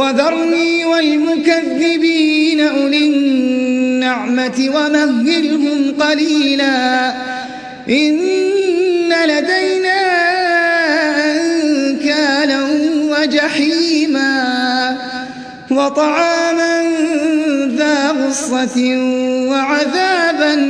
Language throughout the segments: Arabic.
وذرني والمكذبين أولي النعمة ومهلهم قليلا إن لدينا أنكالا وجحيما وطعاما ذا غصة وعذابا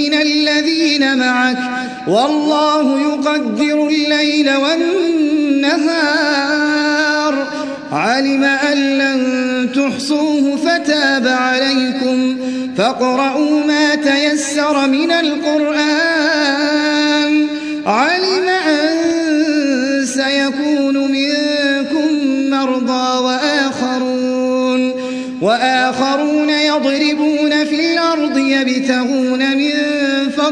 من الذين معك والله يقدر الليل والنهار. علم أن لن تحصوه فتاب عليكم. فاقرؤوا ما تيسر من القرآن. علم أن سيكون منكم مرضى وآخرون. وآخرون يضربون في الأرض يبتغون من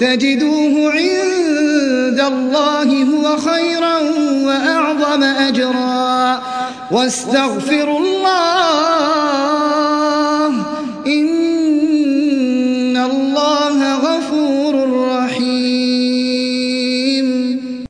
تجدوه عند الله هو خيرا وأعظم أجرا. واستغفروا الله